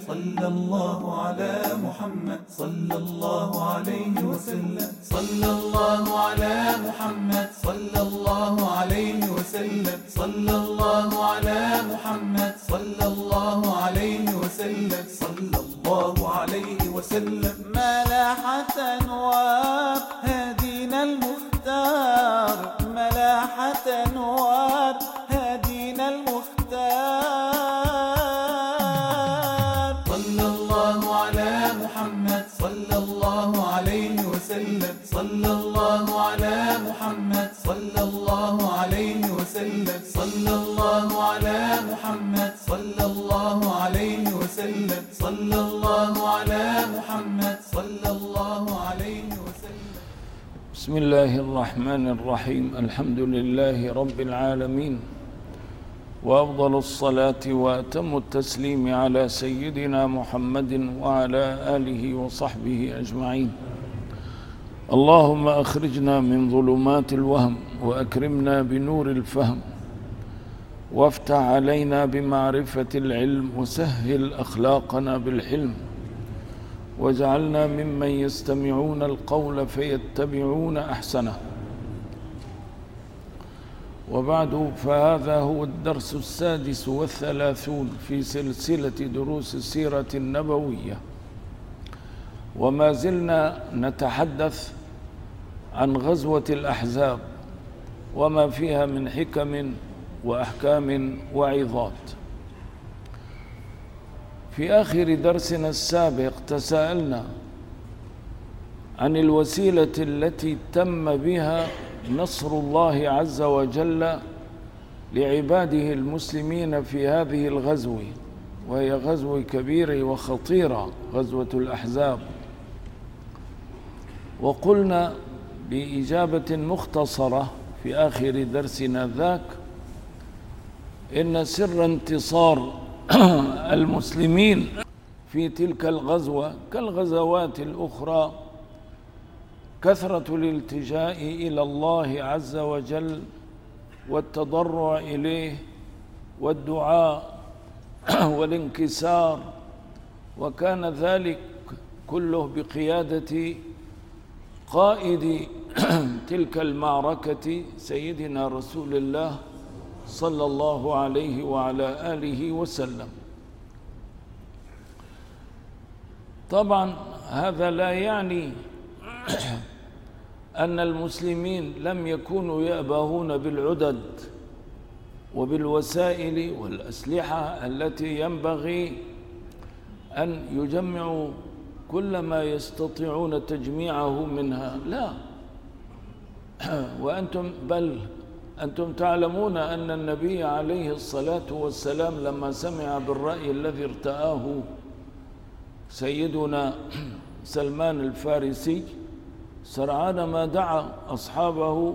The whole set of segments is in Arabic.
صلى الله على محمد. صلى الله عليه وسلم. صلى الله على محمد. صلى الله عليه وسلم. صلى الله على محمد. صلى الله عليه وسلم. صلى الله عليه وسلم. ملاحة نواب هدينا صلى الله على محمد. صلى الله عليه وسلم. صلى الله على محمد. صلى الله عليه وسلم. صلى الله على محمد. صلى الله عليه وسلم. بسم الله الرحمن الرحيم. الحمد لله رب العالمين. وأفضل الصلاة وأتم التسليم على سيدنا محمد وعلى آله وصحبه أجمعين. اللهم أخرجنا من ظلمات الوهم وأكرمنا بنور الفهم وافتح علينا بمعرفة العلم وسهل أخلاقنا بالحلم واجعلنا ممن يستمعون القول فيتبعون أحسنه. وبعد فهذا هو الدرس السادس والثلاثون في سلسلة دروس السيره النبوية. وما زلنا نتحدث عن غزوة الأحزاب وما فيها من حكم وأحكام وعظات. في آخر درسنا السابق تساءلنا عن الوسيلة التي تم بها نصر الله عز وجل لعباده المسلمين في هذه الغزو وهي غزو كبيرة وخطيرة غزوة الأحزاب. وقلنا بإجابة مختصرة في آخر درسنا ذاك إن سر انتصار المسلمين في تلك الغزوة كالغزوات الأخرى كثرة الالتجاء إلى الله عز وجل والتضرع إليه والدعاء والانكسار وكان ذلك كله بقيادة قائد تلك المعركة سيدنا رسول الله صلى الله عليه وعلى آله وسلم. طبعا هذا لا يعني أن المسلمين لم يكونوا يأبهون بالعدد وبالوسائل والأسلحة التي ينبغي أن يجمعوا كل ما يستطيعون تجميعه منها. لا. وأنتم بل أنتم تعلمون أن النبي عليه الصلاة والسلام لما سمع بالرأي الذي ارتآه سيدنا سلمان الفارسي سرعان ما دعا أصحابه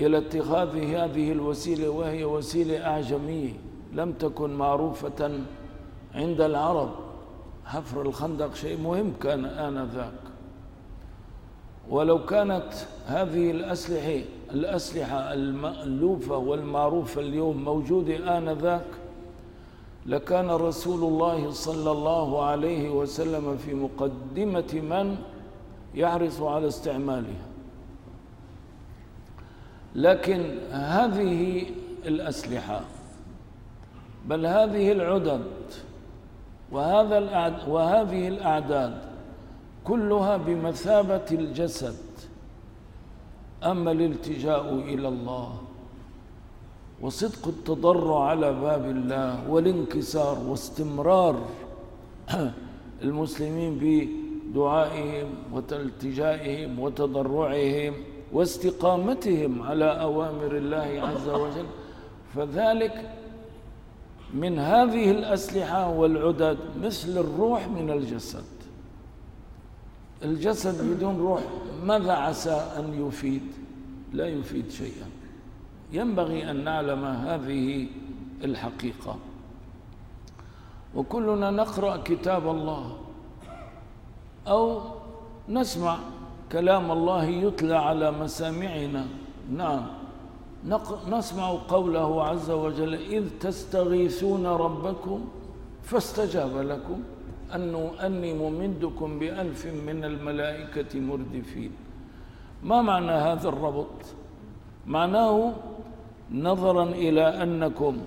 إلى اتخاذ هذه الوسيلة وهي وسيلة أعجمية لم تكن معروفة عند العرب. حفر الخندق شيء مهم كان آنذاك. ولو كانت هذه الأسلحة الأسلحة المألوفة والمعروفة اليوم موجودة آنذاك لكان رسول الله صلى الله عليه وسلم في مقدمة من يحرص على استعمالها. لكن هذه الأسلحة بل هذه العدد وهذا وهذه الأعداد كلها بمثابة الجسد أما الالتجاء إلى الله وصدق التضرع على باب الله والانكسار واستمرار المسلمين بدعائهم والتجائهم وتضرعهم واستقامتهم على أوامر الله عز وجل. فذلك من هذه الأسلحة والعدد مثل الروح من الجسد. الجسد بدون روح ماذا عسى أن يفيد؟ لا يفيد شيئا. ينبغي أن نعلم هذه الحقيقة. وكلنا نقرأ كتاب الله أو نسمع كلام الله يتلى على مسامعنا. نعم. نسمع قوله عز وجل إذ تستغيثون ربكم فاستجاب لكم أنه أني ممدكم بألف من الملائكة مردفين. ما معنى هذا الربط؟ معناه نظرا إلى أنكم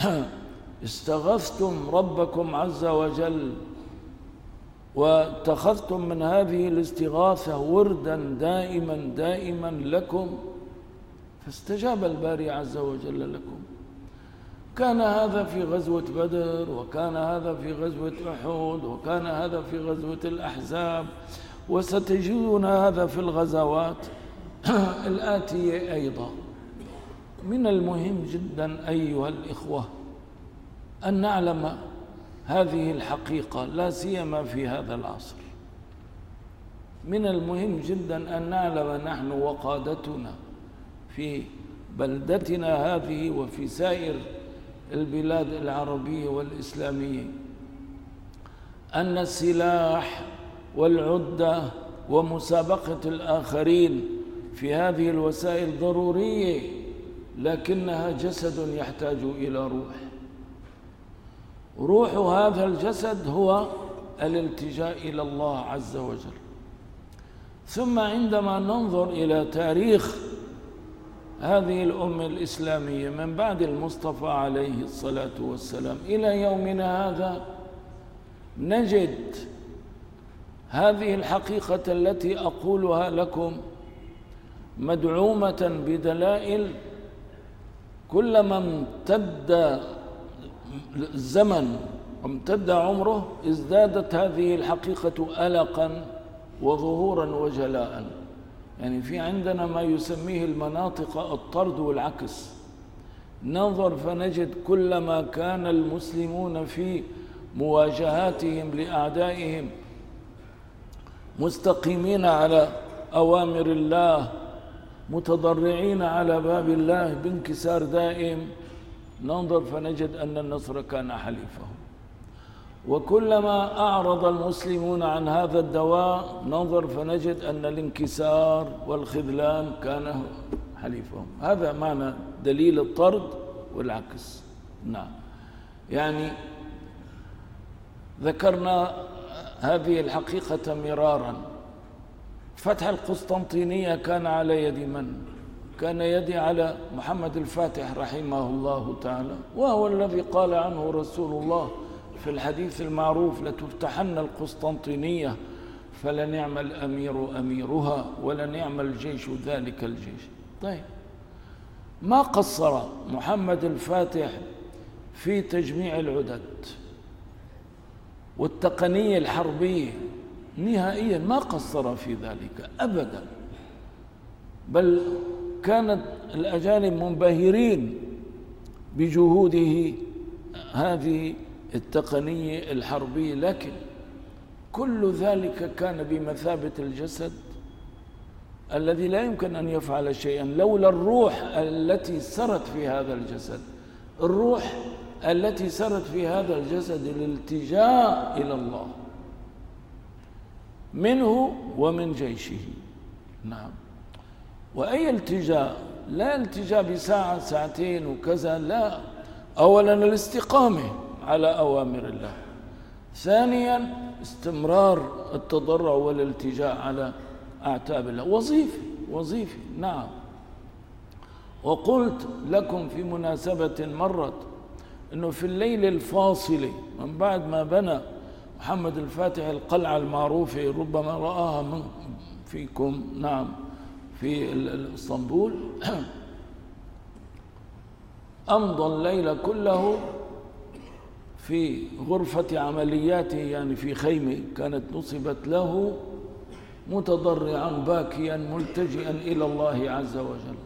استغثتم ربكم عز وجل واتخذتم من هذه الاستغاثة وردا دائما دائما لكم فاستجاب الباري عز وجل لكم. كان هذا في غزوة بدر وكان هذا في غزوة أحد وكان هذا في غزوة الأحزاب وستجدون هذا في الغزوات. الآتية أيضا. من المهم جدا أيها الإخوة أن نعلم هذه الحقيقة لا سيما في هذا العصر. من المهم جدا أن نعلم نحن وقادتنا في بلدتنا هذه وفي سائر البلاد العربية والإسلامية أن السلاح والعدة ومسابقة الآخرين في هذه الوسائل ضرورية لكنها جسد يحتاج إلى روح. روح هذا الجسد هو الالتجاء إلى الله عز وجل. ثم عندما ننظر إلى تاريخ هذه الأمة الإسلامية من بعد المصطفى عليه الصلاة والسلام إلى يومنا هذا نجد هذه الحقيقة التي أقولها لكم مدعومة بدلائل كلما امتد الزمن وامتد عمره ازدادت هذه الحقيقة ألقا وظهورا وجلاء. يعني في عندنا ما يسميه المناطق الطرد والعكس. ننظر فنجد كلما كان المسلمون في مواجهاتهم لأعدائهم مستقيمين على أوامر الله متضرعين على باب الله بانكسار دائم. ننظر فنجد أن النصر كان حليفهم. وكلما أعرض المسلمون عن هذا الدواء ننظر فنجد أن الانكسار والخذلان كان حليفهم. هذا معنى دليل الطرد والعكس. نعم. يعني ذكرنا هذه الحقيقة مرارا. فتح القسطنطينية كان على يد من؟ كان يدي على محمد الفاتح رحمه الله تعالى وهو الذي قال عنه رسول الله في الحديث المعروف لتفتحن القسطنطينية فلنعم الأمير أميرها ولنعم الجيش ذلك الجيش. طيب ما قصر محمد الفاتح في تجميع العدد؟ والتقنية الحربية نهائيا ما قصر في ذلك أبدا. بل كانت الأجانب منبهرين بجهوده هذه التقنية الحربية لكن كل ذلك كان بمثابة الجسد الذي لا يمكن أن يفعل شيئا. لولا الروح التي سرت في هذا الجسد الروح التي سرت في هذا الجسد الالتجاء إلى الله منه ومن جيشه. نعم. وأي التجاء؟ لا التجاء بساعة ساعتين وكذا لا. أولا الاستقامة. على أوامر الله. ثانيا استمرار التضرع والالتجاء على أعتاب الله. وظيفة وظيفة. نعم. وقلت لكم في مناسبة مرت أنه في الليل الفاصل من بعد ما بنى محمد الفاتح القلعة المعروفة ربما رآها من فيكم. نعم. في إسطنبول. أمضى الليل كله في غرفة عملياته يعني في خيمة كانت نصبت له متضرعا باكيا ملتجئا إلى الله عز وجل.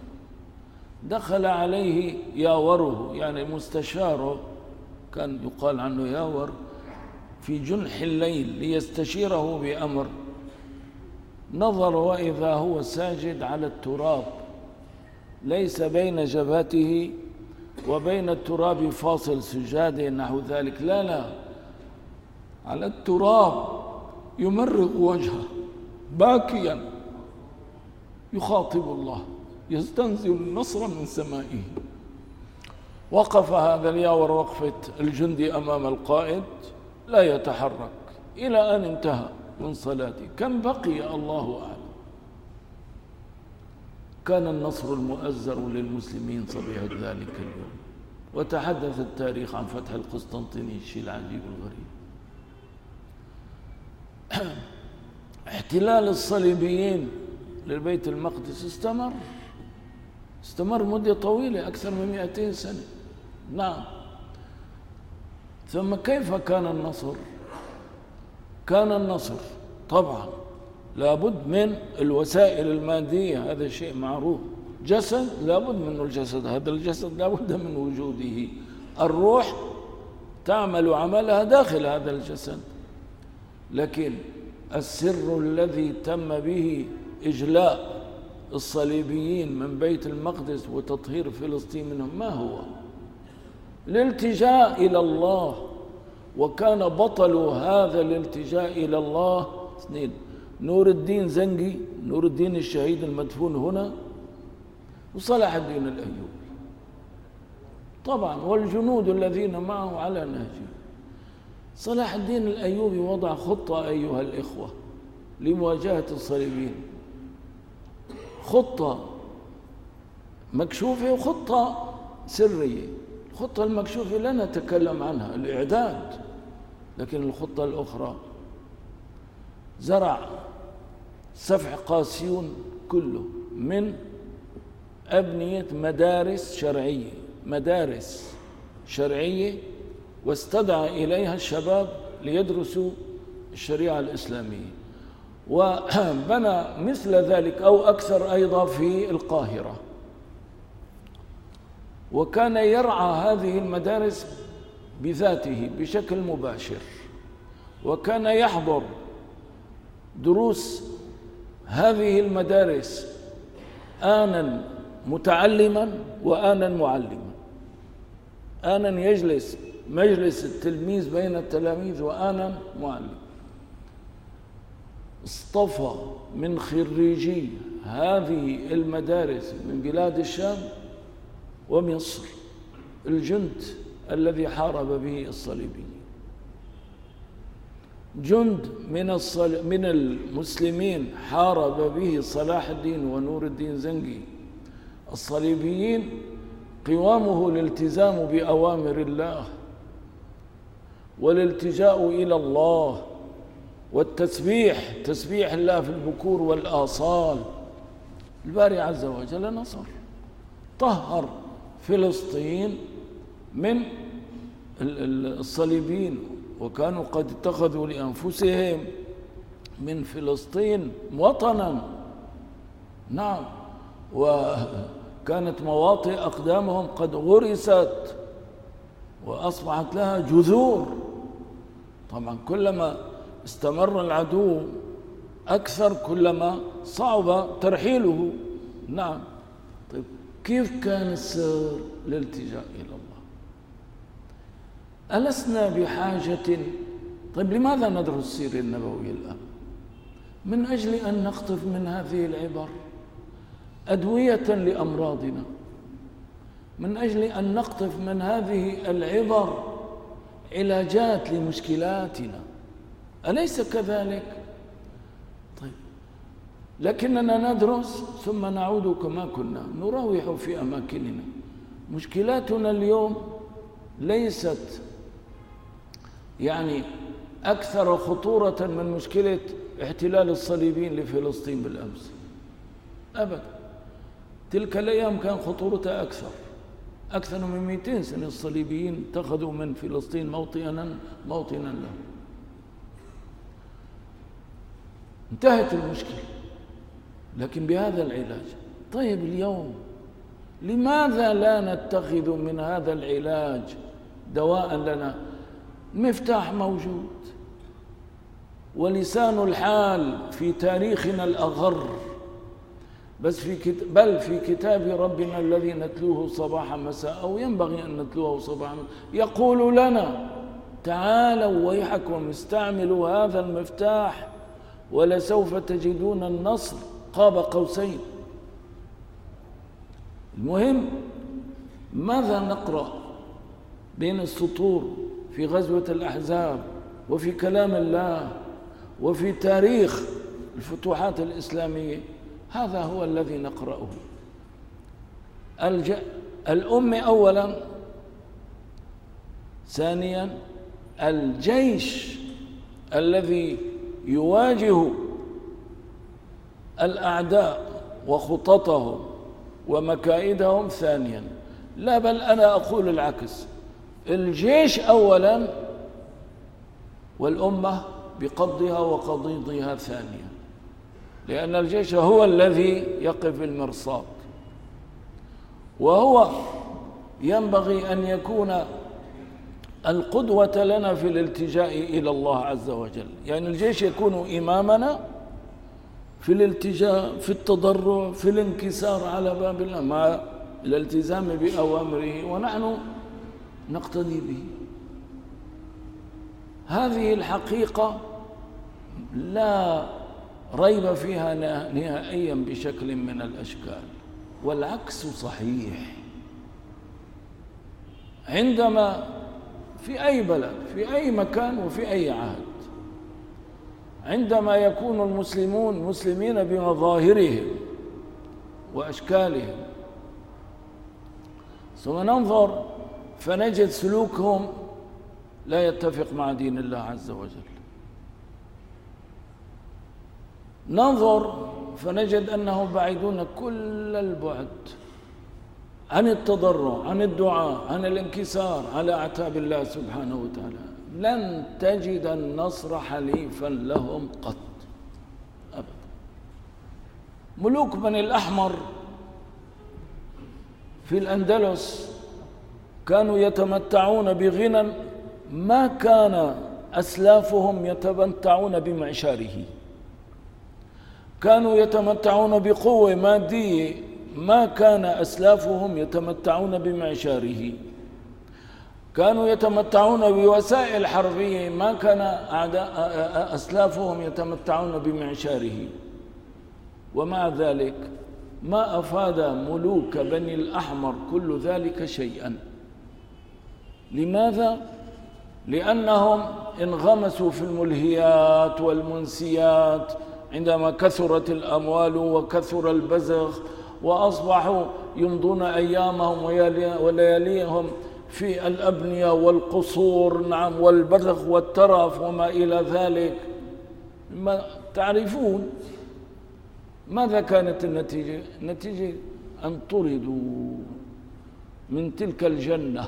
دخل عليه ياوره يعني مستشاره كان يقال عنه ياور في جنح الليل ليستشيره بأمر. نظر وإذا هو ساجد على التراب ليس بين جبهته وبين التراب فاصل سجاده نحو ذلك. لا لا. على التراب يمرغ وجهه باكيا. يخاطب الله يستنزل النصر من سمائه. وقف هذا الياور وقفة الجندي أمام القائد لا يتحرك إلى أن انتهى من صلاته. كم بقي الله أعلم؟ كان النصر المؤزر للمسلمين صبيحة ذلك اليوم. وتحدث التاريخ عن فتح القسطنطينية الشيء العجيب الغريب. احتلال الصليبيين للبيت المقدس استمر. استمر مدة طويلة أكثر من 200 سنة. نعم. ثم كيف كان النصر؟ كان النصر طبعا لابد من الوسائل المادية هذا شيء معروف. جسد لابد منه الجسد هذا الجسد لابد من وجوده. الروح تعمل عملها داخل هذا الجسد. لكن السر الذي تم به إجلاء الصليبيين من بيت المقدس وتطهير فلسطين منهم ما هو؟ الالتجاء إلى الله. وكان بطل هذا الالتجاء إلى الله اثنين. نور الدين زنقي نور الدين الشهيد المدفون هنا وصلاح الدين الأيوبي. طبعا والجنود الذين معه على نهجه. صلاح الدين الأيوبي وضع خطة أيها الإخوة لمواجهة الصليبيين. خطة مكشوفة وخطة سرية. الخطة المكشوفة لا نتكلم عنها الإعداد لكن الخطة الأخرى. زرع. سفح قاسيون كله من أبنية مدارس شرعية مدارس شرعية واستدعى إليها الشباب ليدرسوا الشريعة الإسلامية. وبنى مثل ذلك أو أكثر أيضا في القاهرة. وكان يرعى هذه المدارس بذاته بشكل مباشر. وكان يحضر دروس هذه المدارس آنا متعلما وآنا معلما. آنا يجلس مجلس التلميذ بين التلاميذ وآنا معلم. اصطفى من خريجي هذه المدارس من بلاد الشام ومصر. الجند الذي حارب به الصليبيين. جند من الصل... من المسلمين حارب به صلاح الدين ونور الدين زنقي الصليبيين قوامه الالتزام بأوامر الله والالتجاء إلى الله والتسبيح تسبيح الله في البكور والآصال. الباري عز وجل نصر. طهر فلسطين من الصليبين وكانوا قد اتخذوا لأنفسهم من فلسطين وطنا. نعم. وكانت مواطئ أقدامهم قد غرست وأصبحت لها جذور. طبعا كلما استمر العدو أكثر كلما صعب ترحيله. نعم. طيب كيف كان السر للالتجاء إلى الله؟ ألسنا بحاجة؟ طيب لماذا ندرس السيرة النبوية الآن؟ من أجل أن نقطف من هذه العبر أدوية لأمراضنا. من أجل أن نقطف من هذه العبر علاجات لمشكلاتنا. أليس كذلك؟ طيب لكننا ندرس ثم نعود كما كنا نروح في أماكننا. مشكلاتنا اليوم ليست يعني أكثر خطورة من مشكلة احتلال الصليبيين لفلسطين بالأمس. أبدا. تلك الأيام كان خطورتها أكثر. أكثر من 200 سنة الصليبيين اتخذوا من فلسطين موطنا موطنا لهم. انتهت المشكلة. لكن بهذا العلاج. طيب اليوم لماذا لا نتخذ من هذا العلاج دواء لنا؟ مفتاح موجود. ولسان الحال في تاريخنا الأغر. بس في. بل في كتاب ربنا الذي نتلوه صباحا مساء أو ينبغي أن نتلوه صباحا يقول لنا تعالوا ويحكم استعملوا هذا المفتاح ولسوف تجدون النصر. قاب قوسين. المهم ماذا نقرأ بين السطور؟ في غزوة الأحزاب وفي كلام الله وفي تاريخ الفتوحات الإسلامية. هذا هو الذي نقرأه. الج... الأم أولا ثانيا الجيش الذي يواجه الأعداء وخططهم ومكائدهم ثانيا. لا بل أنا أقول العكس. الجيش أولا والأمة بقبضها وقضيضها ثانيا لأن الجيش هو الذي يقف المرصاد وهو ينبغي أن يكون القدوة لنا في الالتجاء إلى الله عز وجل. يعني الجيش يكون إمامنا في الالتجاء في التضرع في الانكسار على باب الله مع الالتزام بأوامره. ونحن نقتدي به. هذه الحقيقة لا ريب فيها نهائيا بشكل من الأشكال والعكس صحيح. عندما في أي بلد في أي مكان وفي أي عهد عندما يكون المسلمون مسلمين بمظاهرهم وأشكالهم ثم ننظر فنجد سلوكهم لا يتفق مع دين الله عز وجل. ننظر فنجد أنهم بعيدون كل البعد عن التضرع عن الدعاء عن الانكسار على أعتاب الله سبحانه وتعالى. لن تجد النصر حليفا لهم قط. أبدا. ملوك بني الأحمر في الأندلس كانوا يتمتعون بغنى ما كان أسلافهم يتمتعون بمعشاره. كانوا يتمتعون بقوة مادية ما كان أسلافهم يتمتعون بمعشاره. كانوا يتمتعون بوسائل حربية ما كان أسلافهم يتمتعون بمعشاره. ومع ذلك ما أفاد ملوك بني الأحمر كل ذلك شيئا. لماذا؟ لأنهم انغمسوا في الملهيات والمنسيات عندما كثرت الأموال وكثر البزغ وأصبحوا يمضون أيامهم ولياليهم في الأبنية والقصور نعم والبذخ والترف وما إلى ذلك ما تعرفون ماذا كانت النتيجة؟ النتيجة أن طردوا من تلك الجنة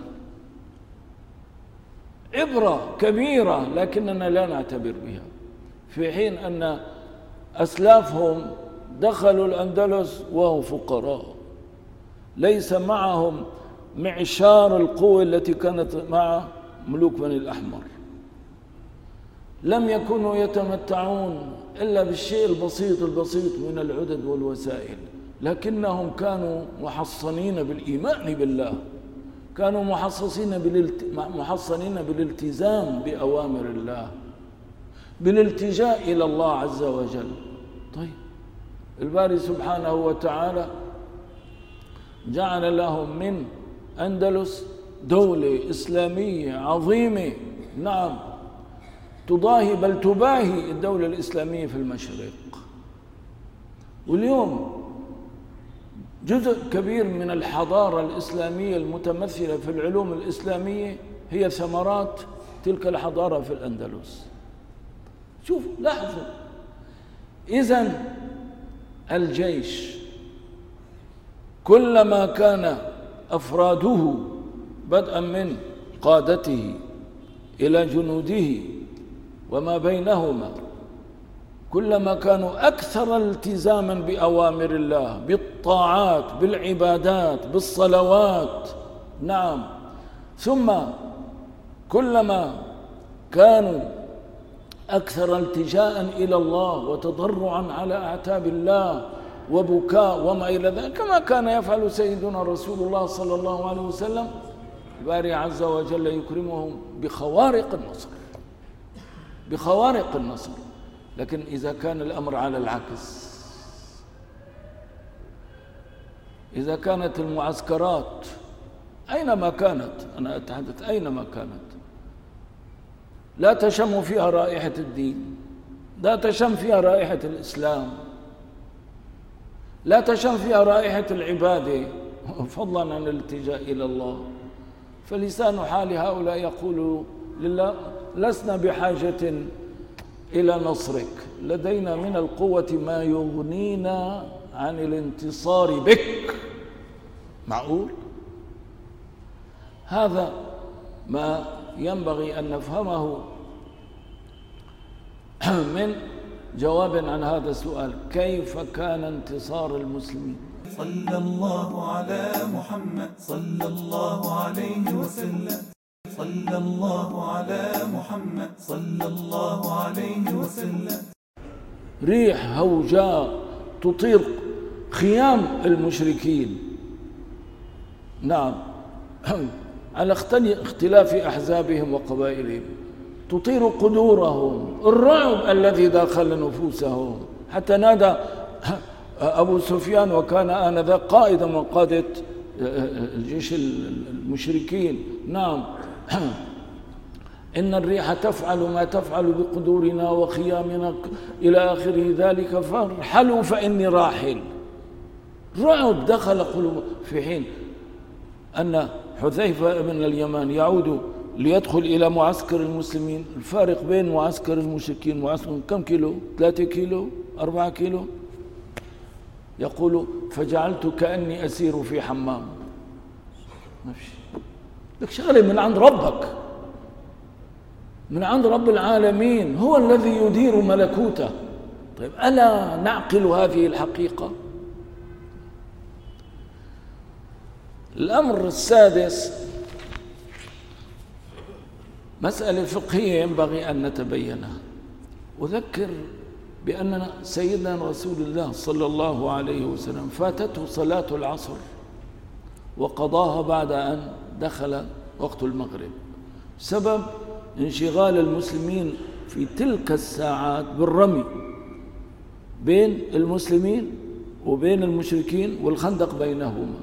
عبرة كبيرة لكننا لا نعتبر بها. في حين أن أسلافهم دخلوا الأندلس وهم فقراء. ليس معهم معشار القوة التي كانت مع ملوك بني الأحمر. لم يكونوا يتمتعون إلا بالشيء البسيط البسيط من العدد والوسائل لكنهم كانوا محصنين بالإيمان بالله. كانوا محصصين بالالت... محصنين بالالتزام بأوامر الله بالالتجاء إلى الله عز وجل. طيب الباري سبحانه وتعالى جعل لهم من أندلس دولة إسلامية عظيمة. نعم تضاهي بل تباهي الدولة الإسلامية في المشرق. واليوم جزء كبير من الحضارة الإسلامية المتمثلة في العلوم الإسلامية هي ثمرات تلك الحضارة في الأندلس. شوف لاحظوا. إذا الجيش كلما كان أفراده بدءا من قادته إلى جنوده وما بينهما كلما كانوا أكثر التزاما بأوامر الله بالطاعات بالعبادات بالصلوات. نعم. ثم كلما كانوا أكثر التجاء إلى الله وتضرعا على أعتاب الله وبكاء وما إلى ذلك كما كان يفعل سيدنا رسول الله صلى الله عليه وسلم الباري عز وجل يكرمهم بخوارق النصر. بخوارق النصر. لكن إذا كان الأمر على العكس إذا كانت المعسكرات أينما كانت؟ أنا أتحدث أينما كانت؟ لا تشم فيها رائحة الدين لا تشم فيها رائحة الإسلام لا تشم فيها رائحة العبادة. فضلا عن الالتجاء إلى الله. فلسان حال هؤلاء يقول لله لسنا بحاجة إلى نصرك. لدينا من القوة ما يغنينا عن الانتصار بك. معقول؟ هذا ما ينبغي أن نفهمه من جواب عن هذا السؤال. كيف كان انتصار المسلمين؟ صلى الله على محمد. صلى الله عليه وسلم. صلى الله على محمد صلى الله عليه وسلم. ريح هوجاء تطير خيام المشركين. نعم. على اختلاف أحزابهم وقبائلهم. تطير قدورهم الرعب الذي داخل نفوسهم. حتى نادى أبو سفيان وكان آنذاك قائدا من قادة الجيش المشركين. نعم. إن الريح تفعل ما تفعل بقدورنا وخيامنا إلى آخر ذلك فارحلوا فإني راحل. رعب دخل قلوب في حين أن حذيفة بن اليمان يعود ليدخل إلى معسكر المسلمين. الفارق بين معسكر المشركين ومعسكر كم كيلو؟ ثلاثة كيلو؟ أربعة كيلو؟ يقول فجعلت كأني أسير في حمام. ماشي. لك شغلة من عند ربك. من عند رب العالمين هو الذي يدير ملكوته. طيب ألا نعقل هذه الحقيقة؟ الأمر السادس مسألة فقهية ينبغي أن نتبينها. أذكر بأن سيدنا رسول الله صلى الله عليه وسلم فاتته صلاة العصر وقضاها بعد أن دخل وقت المغرب. سبب انشغال المسلمين في تلك الساعات بالرمي بين المسلمين وبين المشركين والخندق بينهما.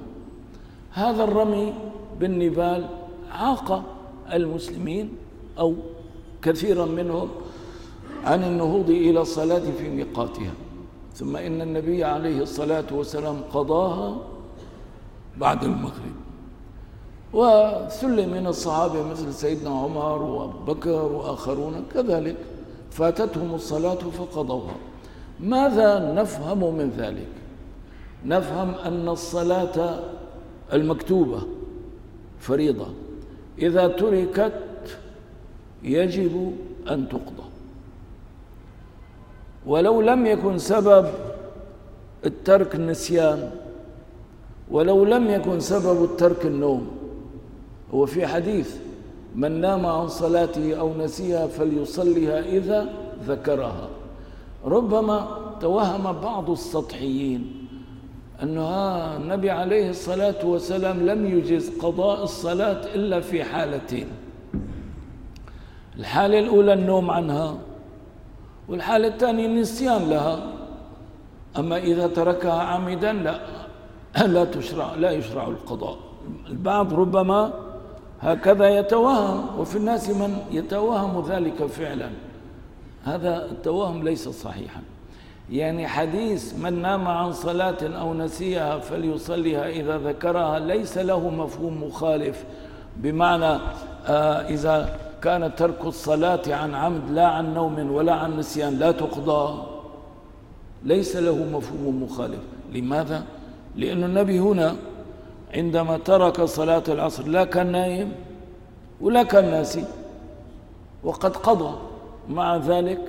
هذا الرمي بالنبال عاق المسلمين أو كثيرا منهم عن النهوض إلى الصلاة في ميقاتها. ثم إن النبي عليه الصلاة والسلام قضاها بعد المغرب. وثل من الصحابة مثل سيدنا عمر وأبو بكر وآخرون كذلك. فاتتهم الصلاة فقضوها. ماذا نفهم من ذلك؟ نفهم أن الصلاة المكتوبة فريضة. إذا تركت يجب أن تقضى. ولو لم يكن سبب الترك النسيان ولو لم يكن سبب الترك النوم هو في حديث من نام عن صلاته أو نسيها فليصليها إذا ذكرها. ربما توهم بعض السطحيين أن النبي عليه الصلاة والسلام لم يجز قضاء الصلاة إلا في حالتين. الحالة الأولى النوم عنها والحالة الثانية النسيان لها. أما إذا تركها عامدا لا لا تشرع لا يشرع القضاء. البعض ربما هكذا يتوهم وفي الناس من يتوهم ذلك فعلا. هذا التوهم ليس صحيحا. يعني حديث من نام عن صلاة أو نسيها فليصليها إذا ذكرها ليس له مفهوم مخالف بمعنى آه إذا كان ترك الصلاة عن عمد لا عن نوم ولا عن نسيان لا تقضى. ليس له مفهوم مخالف. لماذا؟ لأن النبي هنا عندما ترك صلاة العصر لا كان نايم ولا كان ناسي وقد قضى مع ذلك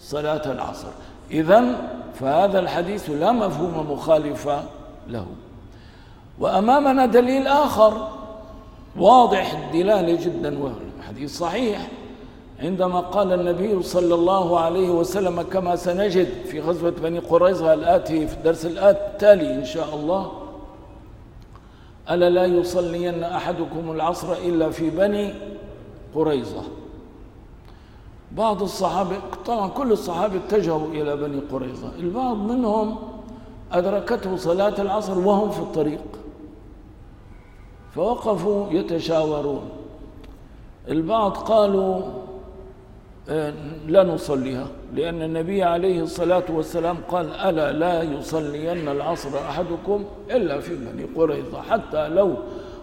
صلاة العصر. إذا فهذا الحديث لا مفهوم مخالف له. وأمامنا دليل آخر واضح الدلالة جدا وهو حديث صحيح. عندما قال النبي صلى الله عليه وسلم كما سنجد في غزوة بني قريظة الآتي في الدرس التالي إن شاء الله ألا لا يصلين أحدكم العصر إلا في بني قريظة. بعض الصحابة طبعا كل الصحابة اتجهوا إلى بني قريظة. البعض منهم أدركته صلاة العصر وهم في الطريق. فوقفوا يتشاورون. البعض قالوا لا نصليها. لأن النبي عليه الصلاة والسلام قال ألا لا يصلين العصر أحدكم إلا في بني قريظة. حتى لو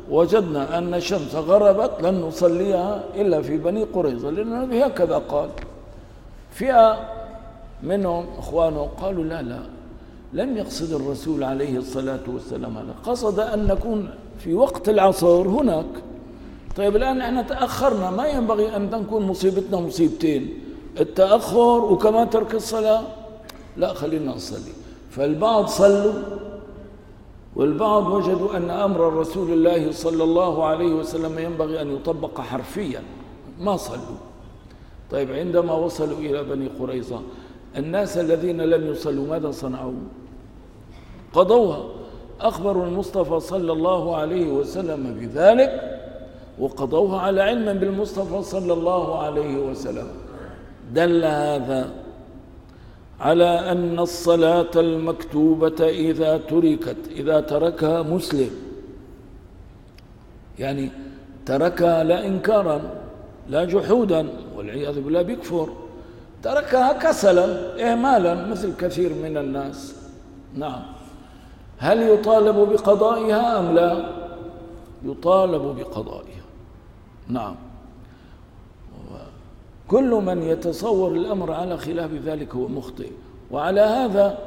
وجدنا أن الشمس غربت لن نصليها إلا في بني قريظة. لأن النبي هكذا قال. فئة منهم إخوانه قالوا لا لا لم يقصد الرسول عليه الصلاة والسلام هذا. قصد أن نكون في وقت العصر هناك. طيب الآن إحنا تأخرنا ما ينبغي أن تكون مصيبتنا مصيبتين التأخر وكمان ترك الصلاة. لا خلينا نصلي. فالبعض صلوا والبعض وجدوا أن أمر رسول الله صلى الله عليه وسلم ينبغي أن يطبق حرفيا. ما صلوا. طيب عندما وصلوا إلى بني قريظة الناس الذين لم يصلوا ماذا صنعوا؟ قضوها. أخبروا المصطفى صلى الله عليه وسلم بذلك وقضوها على علم بالمصطفى صلى الله عليه وسلم. دل هذا على أن الصلاة المكتوبة إذا تركت إذا تركها مسلم. يعني تركها لا إنكارا لا جحودا والعياذ بالله بيكفر. تركها كسلا إهمالا مثل كثير من الناس. نعم. هل يطالب بقضائها أم لا؟ يطالب بقضائها. نعم. كل من يتصور الأمر على خلاف ذلك هو مخطئ. وعلى هذا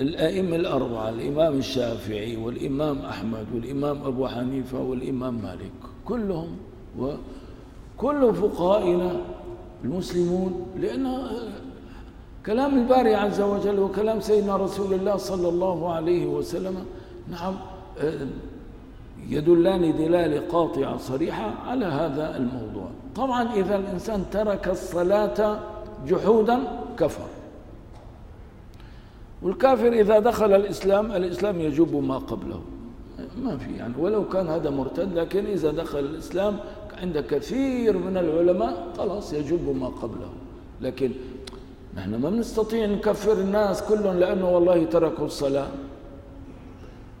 الأئمة الأربعة الإمام الشافعي والإمام أحمد والإمام أبو حنيفة والإمام مالك كلهم وكل فقهائنا المسلمون لأن كلام الباري عز وجل وكلام سيدنا رسول الله صلى الله عليه وسلم نعم يدلان دلالة قاطعة صريحة على هذا الموضوع. طبعا إذا الإنسان ترك الصلاة جحودا كفر. والكافر إذا دخل الإسلام الإسلام يجب ما قبله. ما في يعني ولو كان هذا مرتد لكن إذا دخل الإسلام عند كثير من العلماء خلاص يجب ما قبله. لكن نحن ما بنستطيع نكفر الناس كلهم لأنه والله تركوا الصلاة.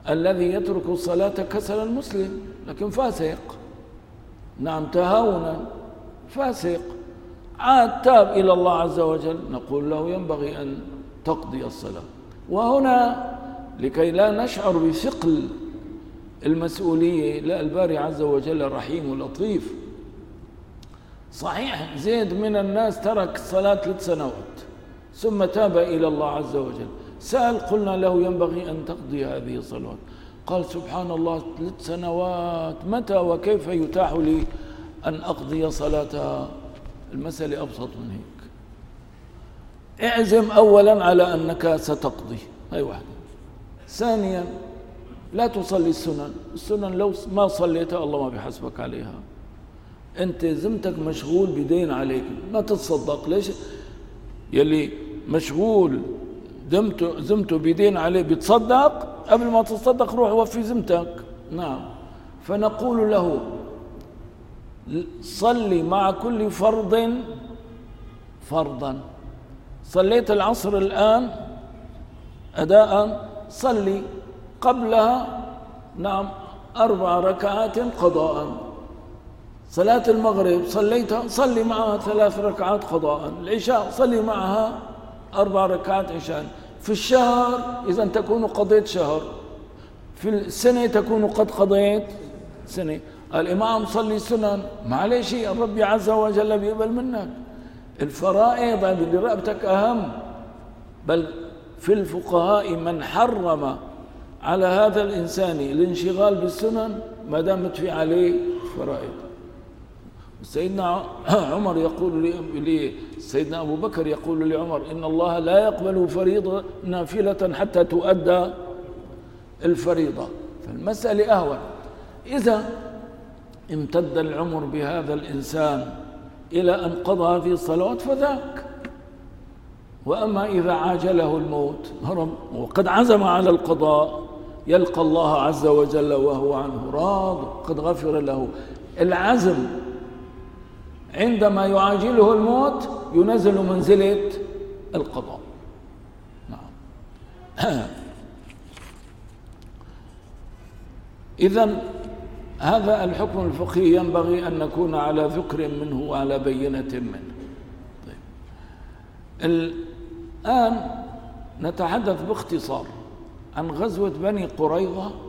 الذي يترك الصلاة كسل المسلم لكن فاسق. نعم تهاونا. فاسق. عاد تاب إلى الله عز وجل. نقول له ينبغي أن تقضي الصلاة. وهنا لكي لا نشعر بثقل المسؤولية لا الباري عز وجل رحيم ولطيف. صحيح زيد من الناس ترك الصلاة ثلاث سنوات ثم تاب إلى الله عز وجل. سأل قلنا له ينبغي أن تقضي هذه الصلوات. قال سبحان الله ثلاث سنوات متى وكيف يتاح لي أن أقضي صلاتها المسألة أبسط من هيك؟ اعزم أولا على أنك ستقضي. هاي واحدة. ثانيا لا تصلي السنن. السنن لو ما صليتها الله ما بيحاسبك عليها. أنت زمتك مشغول بدين عليك. ما تتصدق. ليش؟ يلي مشغول زمته زمته بدين عليه بيتصدق قبل ما تصدق روح وفي زمتك. نعم. فنقول له صلي مع كل فرض فرضا. صليت العصر الآن أداء صلي. قبلها نعم أربع ركعات قضاء. صلاة المغرب صليتها صلي معها ثلاث ركعات قضاء. العشاء صلي معها أربع ركعات عشاء. في الشهر إذا تكون قضيت شهر. في السنة تكون قد قضيت سنة. الإمام صلي سنن. معلش الرب عز وجل بيقبل منك. الفرائض اللي رقبتك أهم. بل في الفقهاء من حرم على هذا الإنسان الانشغال بالسنن ما دامت في عليه فرائض. سيدنا عمر يقول لي سيدنا أبو بكر يقول لعمر إن الله لا يقبل فريضة نافلة حتى تؤدى الفريضة. فالمسألة أهون. إذا امتد العمر بهذا الإنسان إلى أن قضى هذه الصلوات فذاك. وأما إذا عاجله الموت هرب وقد عزم على القضاء. يلقى الله عز وجل وهو عنه راض. قد غفر له. العزم عندما يعاجله الموت ينزل منزلة القضاء. نعم. إذا هذا الحكم الفقهي ينبغي أن نكون على ذكر منه وعلى بينة منه. طيب. الآن نتحدث باختصار عن غزوة بني قريظة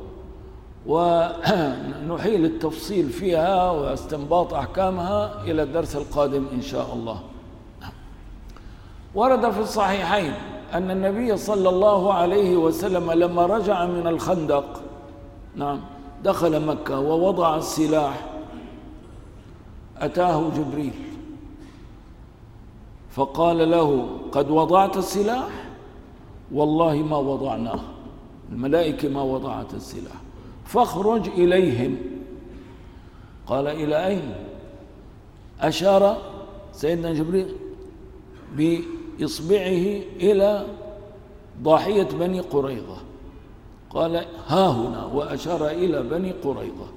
ونحيل التفصيل فيها واستنباط أحكامها إلى الدرس القادم إن شاء الله. ورد في الصحيحين أن النبي صلى الله عليه وسلم لما رجع من الخندق نعم دخل مكة ووضع السلاح أتاه جبريل. فقال له قد وضعت السلاح؟ والله ما وضعناه. الملائكة ما وضعت السلاح. فاخرج إليهم. قال إلى أين؟ أشار سيدنا جبريل بإصبعه إلى ضاحية بني قريظة. قال ها هنا وأشار إلى بني قريظة.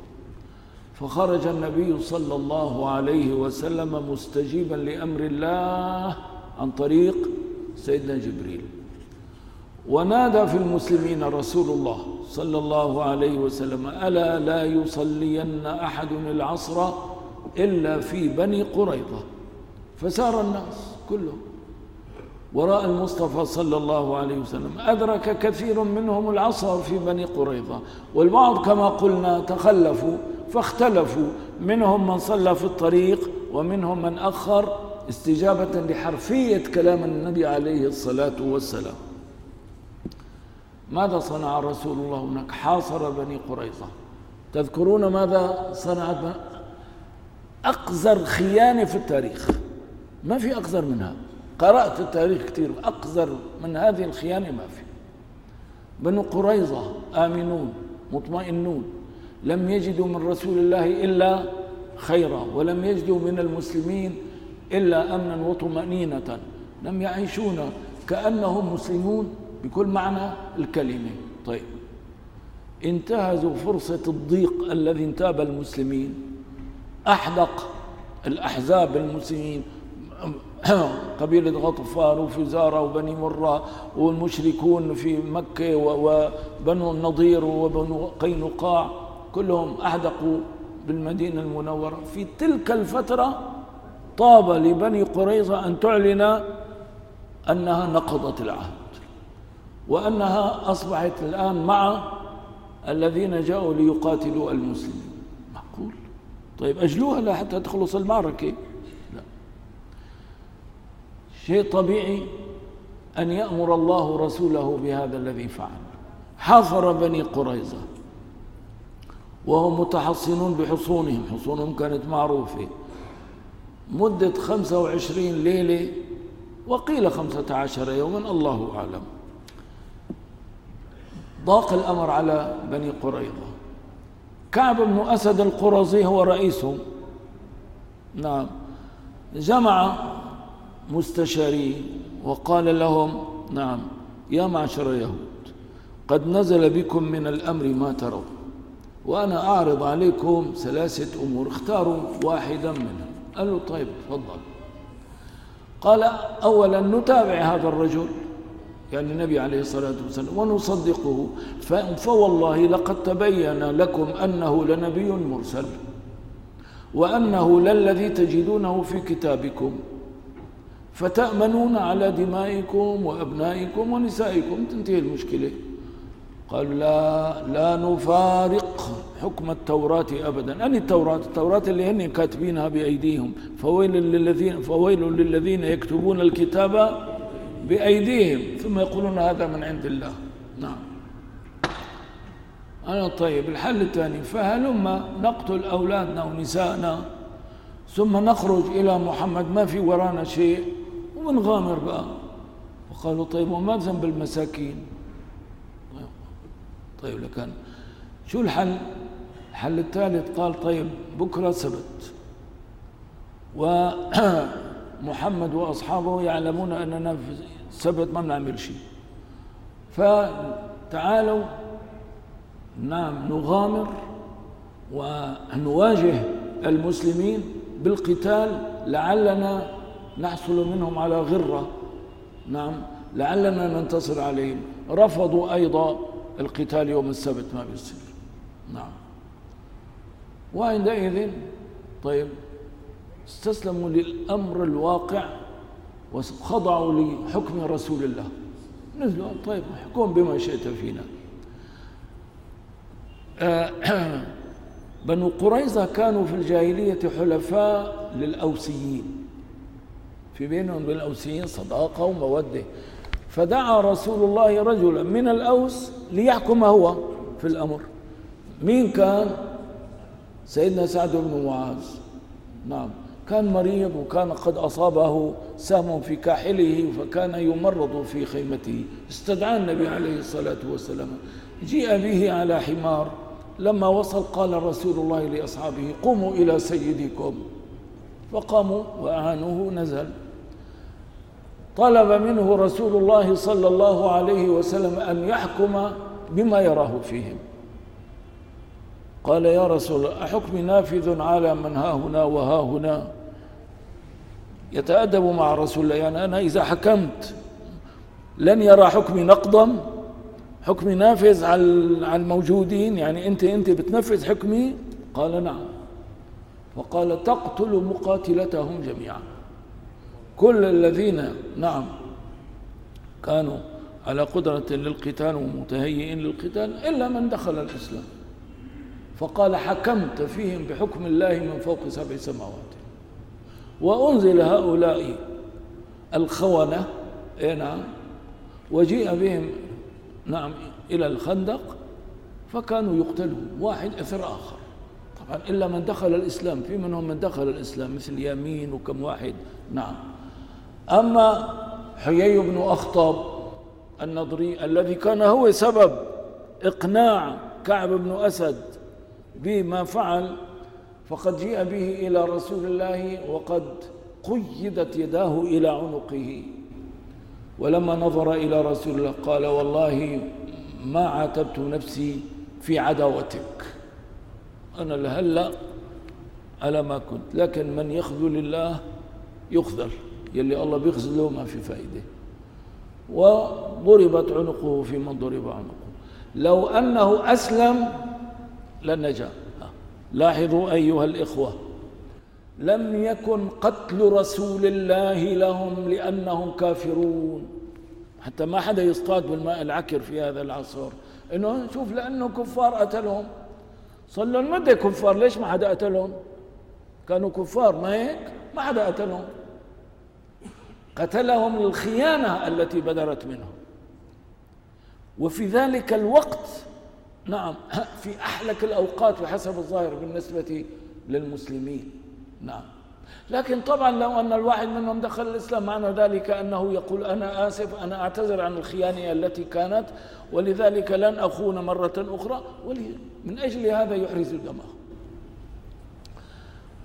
فخرج النبي صلى الله عليه وسلم مستجيبا لأمر الله عن طريق سيدنا جبريل. ونادى في المسلمين رسول الله صلى الله عليه وسلم ألا لا يصلين أحد العصر إلا في بني قريظة؟ فسار الناس كلهم. وراء المصطفى صلى الله عليه وسلم أدرك كثير منهم العصر في بني قريظة والبعض كما قلنا تخلفوا فاختلفوا منهم من صلى في الطريق ومنهم من أخر استجابة لحرفية كلام النبي عليه الصلاة والسلام. ماذا صنع رسول الله هناك؟ حاصر بني قريظة. تذكرون ماذا صنعت أقذر خيانة في التاريخ. ما في أقذر منها. قرأت التاريخ كثير. أقذر من هذه الخيانة ما في. بنو قريظة آمنون مطمئنون. لم يجدوا من رسول الله إلا خيرا ولم يجدوا من المسلمين إلا أمنا وطمأنينة. لم يعيشون كأنهم مسلمون. بكل معنى الكلمة. طيب. انتهزوا فرصة الضيق الذي انتاب المسلمين. أحدق الأحزاب المسلمين. قبيلة غطفان وفزارة وبني مرة والمشركون في مكة وبنو النضير وبنو قينقاع. كلهم أحدقوا بالمدينة المنورة. في تلك الفترة طاب لبني قريظة أن تعلن أنها نقضت العهد. وأنها أصبحت الآن مع الذين جاءوا ليقاتلوا المسلمين. معقول؟ طيب أجلوها لحتى تخلص المعركة. لا. شيء طبيعي أن يأمر الله رسوله بهذا الذي فعل. حاصر بني قريظة وهم متحصنون بحصونهم. حصونهم كانت معروفة. مدة خمسة وعشرين ليلة وقيل خمسة عشر يوما الله أعلم. ضاق الأمر على بني قريظة. كعب بن أسد القرظي هو رئيسهم نعم. جمع مستشارين وقال لهم نعم يا معشر يهود قد نزل بكم من الأمر ما ترون وأنا أعرض عليكم ثلاثة أمور اختاروا واحدا منهم. قالوا طيب تفضل. قال أولا نتابع هذا الرجل. يعني النبي عليه الصلاة والسلام ونصدقه فوالله لقد تبين لكم أنه لنبي مرسل وأنه للذي تجدونه في كتابكم فتأمنون على دمائكم وأبنائكم ونسائكم. تنتهي المشكلة. قال لا لا نفارق حكم التوراة أبدا. أن التوراة؟ التوراة اللي هن كاتبينها بأيديهم. فويل للذين فويل للذين يكتبون الكتاب بأيديهم ثم يقولون هذا من عند الله. نعم. أنا طيب الحل الثاني فهلما نقتل أولادنا ونسائنا ثم نخرج إلى محمد ما في ورانا شيء ومنغامر بقى. وقالوا طيب وما ذنب المساكين؟ طيب لكن شو الحل؟ الحل الثالث قال طيب بكرة سبت. ومحمد وأصحابه يعلمون أننا في سبت ما بنعمل شيء. فتعالوا نعم نغامر ونواجه المسلمين بالقتال لعلنا نحصل منهم على غرة. نعم لعلنا ننتصر عليهم. رفضوا أيضا القتال يوم السبت ما بيصير. نعم. وعندئذ طيب استسلموا للأمر الواقع. وخضعوا لحكم رسول الله. نزلوا طيب احكم بما شئت فينا. آه، بنو قريظة كانوا في الجاهلية حلفاء للأوسيين. في بينهم بالأوسيين صداقة ومودة. فدعا رسول الله رجلا من الأوس ليحكم هو في الأمر. مين كان؟ سيدنا سعد بن معاذ. نعم. كان مريض وكان قد أصابه سهم في كاحله فكان يمرض في خيمته. استدعى النبي عليه الصلاة والسلام. جيء به على حمار. لما وصل قال رسول الله لأصحابه قوموا إلى سيدكم. فقاموا وأعانوه نزل. طلب منه رسول الله صلى الله عليه وسلم أن يحكم بما يراه فيهم. قال يا رسول الله أحكمي نافذ على من ها هنا وها هنا. يتأدب مع رسول الله. يعني أنا إذا حكمت لن يرى حكمي نقضا حكمي نافذ على الموجودين يعني أنت أنت بتنفذ حكمي؟ قال نعم. فقال تقتل مقاتلتهم جميعا. كل الذين نعم كانوا على قدرة للقتال ومتهيئين للقتال إلا من دخل الإسلام. فقال حكمت فيهم بحكم الله من فوق سبع سماوات. وأنزل هؤلاء الخونة إيه نعم وجيء بهم نعم إلى الخندق فكانوا يقتلون. واحد أثر آخر. طبعا إلا من دخل الإسلام في منهم من دخل الإسلام مثل يمين وكم واحد. نعم. أما حيي بن أخطب النضري الذي كان هو سبب إقناع كعب بن أسد بما فعل فقد جيء به إلى رسول الله وقد قيدت يداه إلى عنقه. ولما نظر إلى رسول الله قال والله ما عاتبت نفسي في عداوتك. أنا لهلا على ما كنت لكن من يخذل الله يخذل يلي الله بيخذله ما في فائدة وضربت عنقه في من ضرب عنقه. لو أنه أسلم لنجا. لاحظوا أيها الإخوة لم يكن قتل رسول الله لهم لأنهم كافرون. حتى ما حدا يصطاد بالماء العكر في هذا العصر. إنه شوف لأنه كفار قتلهم. صلوا المدة كفار ليش ما حدا قتلهم؟ كانوا كفار ما هيك؟ ما حدا قتلهم. قتلهم للخيانة التي بدرت منهم. وفي ذلك الوقت نعم. في أحلك الأوقات بحسب الظاهر بالنسبة للمسلمين. نعم. لكن طبعا لو أن الواحد منهم دخل الإسلام معنى ذلك أنه يقول أنا آسف أنا أعتذر عن الخيانة التي كانت ولذلك لن أخون مرة أخرى. من أجل هذا يحرز دمه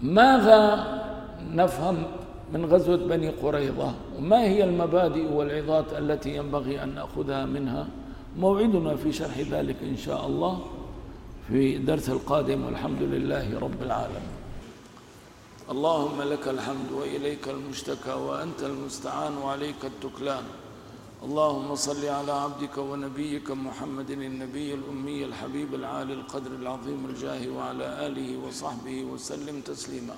ماذا نفهم من غزوة بني قريظة؟ وما هي المبادئ والعظات التي ينبغي أن نأخذها منها؟ موعدنا في شرح ذلك إن شاء الله في درس القادم والحمد لله رب العالمين. اللهم لك الحمد وإليك المشتكى وأنت المستعان وعليك التكلان. اللهم صل على عبدك ونبيك محمد النبي الأمي الحبيب العالي القدر العظيم الجاه وعلى آله وصحبه وسلم تسليما.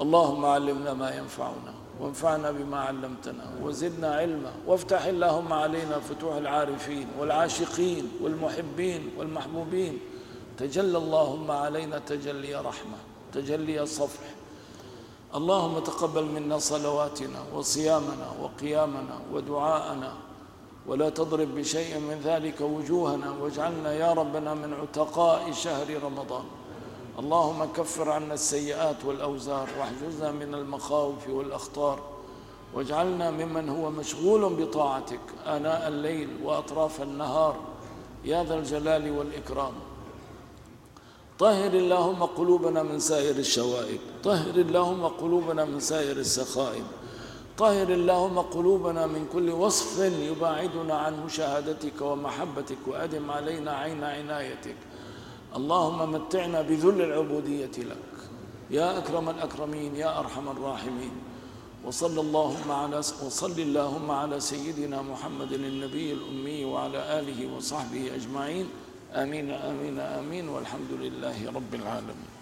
اللهم علمنا ما ينفعنا. وانفعنا بما علمتنا وزدنا علما. وافتح اللهم علينا فتوح العارفين والعاشقين والمحبين والمحبوبين. تجلى اللهم علينا تجلي رحمة تجلي صفح. اللهم تقبل منا صلواتنا وصيامنا وقيامنا ودعاءنا. ولا تضرب بشيء من ذلك وجوهنا واجعلنا يا ربنا من عتقاء شهر رمضان. اللهم كفر عنا السيئات والأوزار واحجزنا من المخاوف والأخطار واجعلنا ممن هو مشغول بطاعتك آناء الليل وأطراف النهار يا ذا الجلال والإكرام. طهر اللهم قلوبنا من سائر الشوائب طهر اللهم قلوبنا من سائر السخائب طهر اللهم قلوبنا من كل وصف يباعدنا عن مشاهدتك ومحبتك وأدم علينا عين عنايتك. اللهم متعنا بذل العبودية لك. يا أكرم الأكرمين يا أرحم الراحمين. وصلى اللهم على وصل اللهم على سيدنا محمد النبي الأمي وعلى آله وصحبه أجمعين. آمين آمين آمين. والحمد لله رب العالمين.